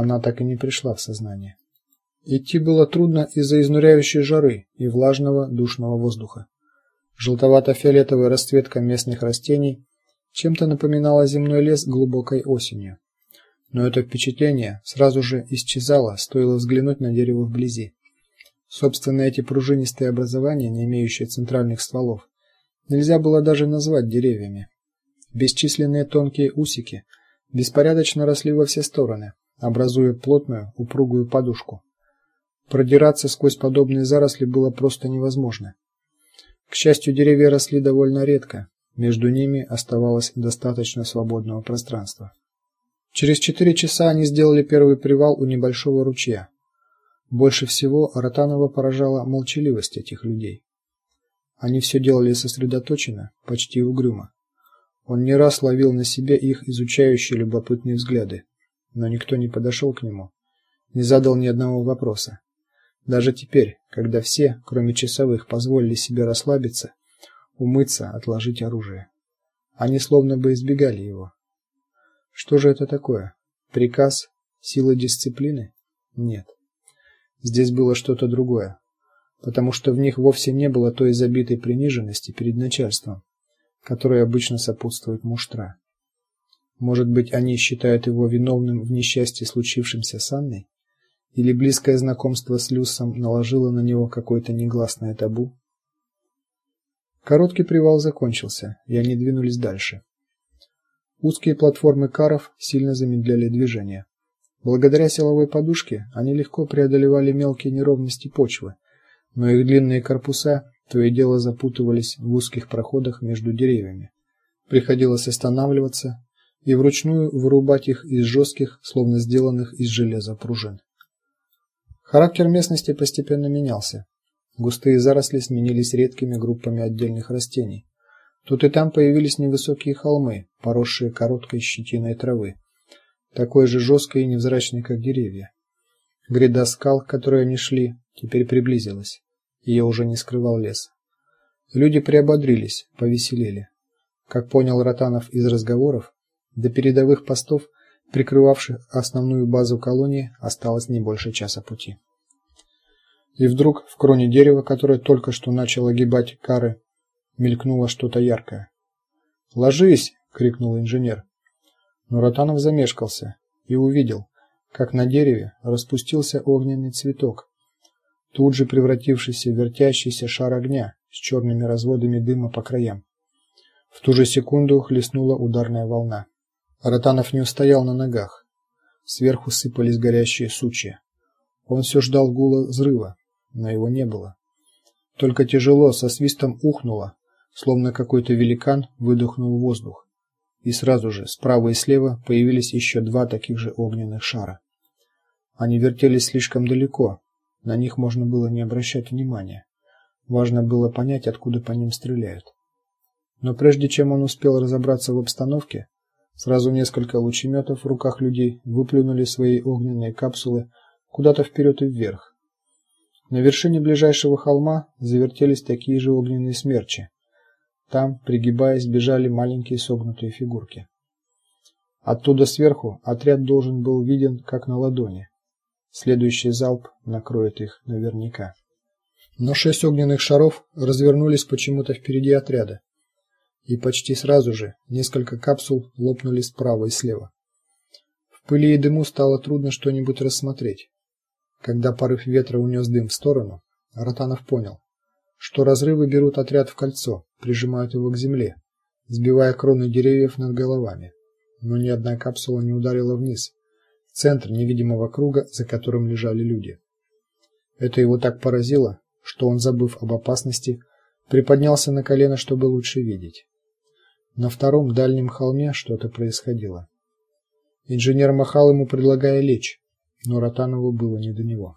Она так и не пришла в сознание. Идти было трудно из-за изнуряющей жары и влажного душного воздуха. Желтовато-фиолетовая расцветка местных растений чем-то напоминала земной лес глубокой осенью. Но это впечатление сразу же исчезало, стоило взглянуть на дерево вблизи. Собственно, эти пружинистые образования, не имеющие центральных стволов, нельзя было даже назвать деревьями. Бесчисленные тонкие усики беспорядочно росли во все стороны, образуя плотную, упругую подушку. Продираться сквозь подобные заросли было просто невозможно. К счастью, деревья росли довольно редко, между ними оставалось достаточно свободного пространства. Через четыре часа они сделали первый привал у небольшого ручья. Больше всего Ротанова поражала молчаливость этих людей. Они все делали сосредоточенно, почти угрюмо. Он не раз ловил на себе их изучающие любопытные взгляды, но никто не подошел к нему, не задал ни одного вопроса. Даже теперь, когда все, кроме часовых, позволили себе расслабиться, умыться, отложить оружие, они словно бы избегали его. Что же это такое? Приказ, сила дисциплины? Нет. Здесь было что-то другое, потому что в них вовсе не было той забитой приниженности перед начальством, которая обычно сопутствует муштра. Может быть, они считают его виновным в несчастье, случившемся с Анной? Или близкое знакомство с Люсом наложило на него какое-то негласное табу? Короткий привал закончился, и они двинулись дальше. Узкие платформы каров сильно замедляли движение. Благодаря силовой подушке они легко преодолевали мелкие неровности почвы, но их длинные корпуса то и дело запутывались в узких проходах между деревьями. Приходилось останавливаться и вручную вырубать их из жестких, словно сделанных из железа пружин. Характер местности постепенно менялся. Густые заросли сменились редкими группами отдельных растений. Тут и там появились невысокие холмы, поросшие короткой щетиной травы, такой же жесткой и невзрачной, как деревья. Гряда скал, к которой они шли, теперь приблизилась. Ее уже не скрывал лес. Люди приободрились, повеселели. Как понял Ротанов из разговоров, до передовых постов прикрывавших основную базу колонии, осталось не больше часа пути. И вдруг в кроне дерева, которое только что начало огибать кары, мелькнуло что-то яркое. "Ложись!" крикнул инженер. Но Ротанов замешкался и увидел, как на дереве распустился огненный цветок, тут же превратившийся в вертящийся шар огня с черными разводами дыма по краям. В ту же секунду хлестнула ударная волна. Ротанов не устоял на ногах. Сверху сыпались горящие сучья. Он все ждал гула взрыва, но его не было. Только тяжело со свистом ухнуло, словно какой-то великан выдохнул воздух. И сразу же справа и слева появились еще два таких же огненных шара. Они вертелись слишком далеко, на них можно было не обращать внимания. Важно было понять, откуда по ним стреляют. Но прежде чем он успел разобраться в обстановке, Сразу несколько лучеметов в руках людей выплюнули свои огненные капсулы куда-то вперед и вверх. На вершине ближайшего холма завертелись такие же огненные смерчи. Там, пригибаясь, бежали маленькие согнутые фигурки. Оттуда сверху отряд должен был виден как на ладони. Следующий залп накроет их наверняка. Но шесть огненных шаров развернулись почему-то впереди отряда и почти сразу же несколько капсул лопнули справа и слева. В пыли и дыму стало трудно что-нибудь рассмотреть. Когда порыв ветра унес дым в сторону, Ротанов понял, что разрывы берут отряд в кольцо, прижимают его к земле, сбивая кроны деревьев над головами. Но ни одна капсула не ударила вниз, в центр невидимого круга, за которым лежали люди. Это его так поразило, что он, забыв об опасности, приподнялся на колено, чтобы лучше видеть. На втором дальнем холме что-то происходило. Инженер махал ему, предлагая лечь, но Ротанову было не до него.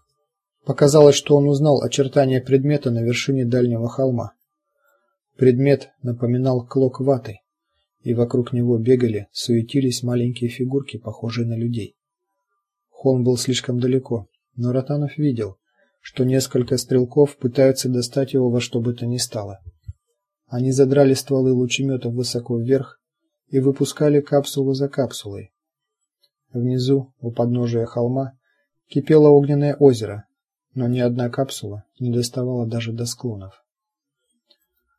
Показалось, что он узнал очертания предмета на вершине дальнего холма. Предмет напоминал клок ваты, и вокруг него бегали, суетились маленькие фигурки, похожие на людей. Холм был слишком далеко, но Ротанов видел, что несколько стрелков пытаются достать его во что бы то ни стало. Они задрали стволы лучеметов высоко вверх и выпускали капсулу за капсулой. Внизу, у подножия холма, кипело огненное озеро, но ни одна капсула не доставала даже до склонов.